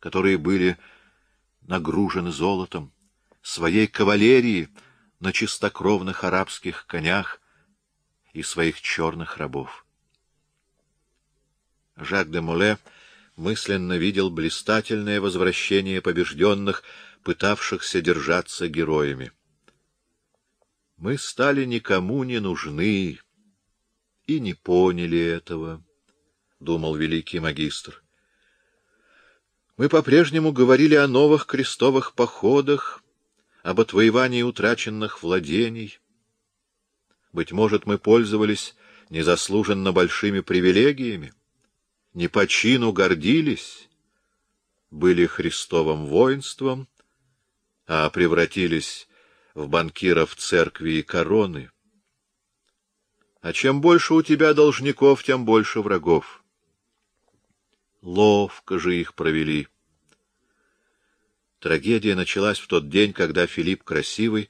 которые были нагружены золотом, своей кавалерии на чистокровных арабских конях и своих черных рабов. Жак де Моле мысленно видел блистательное возвращение побежденных, пытавшихся держаться героями. Мы стали никому не нужны и не поняли этого, — думал великий магистр. Мы по-прежнему говорили о новых крестовых походах, об отвоевании утраченных владений. Быть может, мы пользовались незаслуженно большими привилегиями, не по чину гордились, были Христовым воинством, а превратились в банкиров церкви и короны. А чем больше у тебя должников, тем больше врагов. Ловко же их провели. Трагедия началась в тот день, когда Филипп Красивый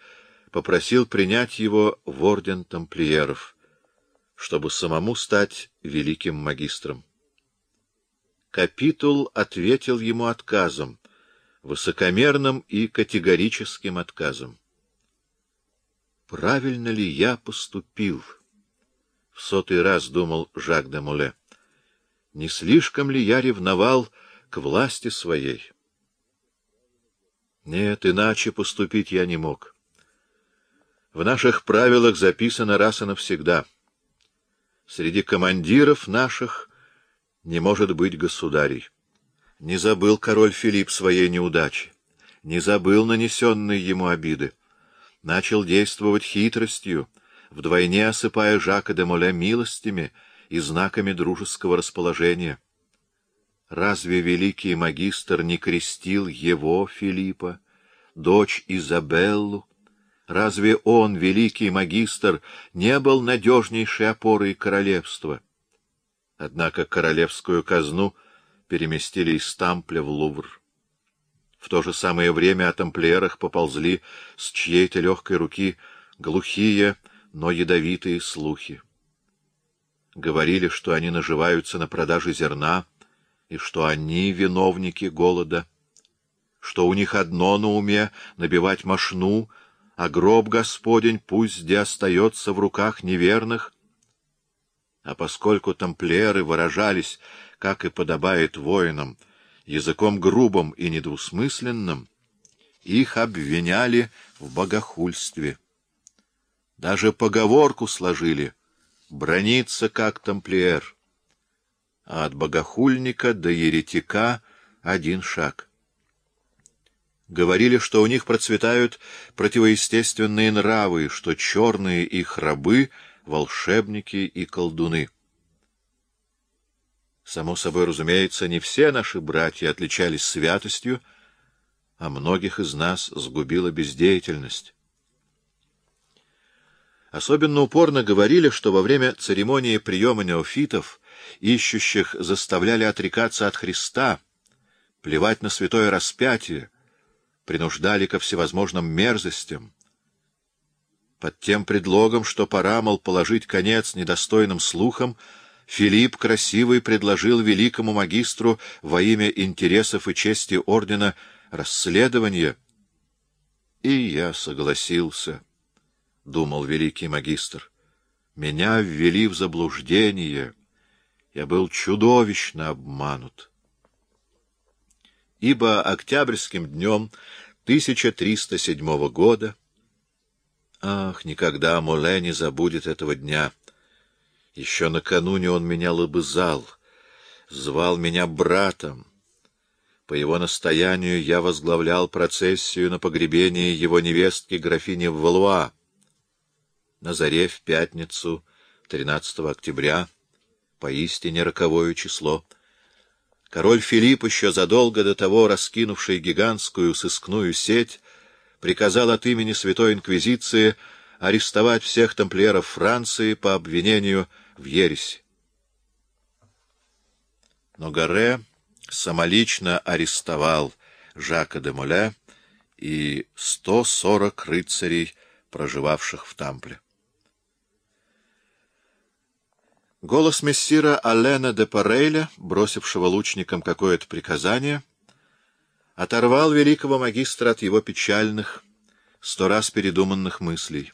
попросил принять его в орден тамплиеров, чтобы самому стать великим магистром. Капитул ответил ему отказом, высокомерным и категорическим отказом. «Правильно ли я поступил?» — в сотый раз думал Жак де Муле. «Не слишком ли я ревновал к власти своей?» Нет, иначе поступить я не мог. В наших правилах записано раз и навсегда. Среди командиров наших не может быть государей. Не забыл король Филипп своей неудачи, не забыл нанесенной ему обиды. Начал действовать хитростью, вдвойне осыпая Жака де Моле милостями и знаками дружеского расположения. Разве великий магистр не крестил его, Филиппа, дочь Изабеллу? Разве он, великий магистр, не был надежнейшей опорой королевства? Однако королевскую казну переместили из Тампля в Лувр. В то же самое время о тамплиерах поползли с чьей-то легкой руки глухие, но ядовитые слухи. Говорили, что они наживаются на продаже зерна, и что они виновники голода, что у них одно на уме — набивать мошну, а гроб Господень пусть где остается в руках неверных. А поскольку тамплиеры выражались, как и подобает воинам, языком грубым и недвусмысленным, их обвиняли в богохульстве. Даже поговорку сложили — брониться как тамплиер — а от богохульника до еретика один шаг. Говорили, что у них процветают противоестественные нравы, что черные их рабы — волшебники и колдуны. Само собой разумеется, не все наши братья отличались святостью, а многих из нас сгубила бездеятельность. Особенно упорно говорили, что во время церемонии приема неофитов ищущих заставляли отрекаться от Христа, плевать на святое распятие, принуждали ко всевозможным мерзостям. Под тем предлогом, что пора, мол, положить конец недостойным слухам, Филипп Красивый предложил великому магистру во имя интересов и чести ордена расследование. И я согласился, — думал великий магистр. Меня ввели в заблуждение. Я был чудовищно обманут. Ибо октябрьским днем 1307 года... Ах, никогда Моле не забудет этого дня. Еще накануне он меня лобызал, звал меня братом. По его настоянию я возглавлял процессию на погребение его невестки графини Валуа. На заре в пятницу, 13 октября, поистине роковое число. Король Филипп, еще задолго до того раскинувший гигантскую сыскную сеть, приказал от имени Святой Инквизиции арестовать всех тамплиеров Франции по обвинению в ереси. Но Гаре самолично арестовал Жака де Моля и сто сорок рыцарей, проживавших в Тампле. Голос мессира Алена де Парейля, бросившего лучникам какое-то приказание, оторвал великого магистра от его печальных, сто раз передуманных мыслей.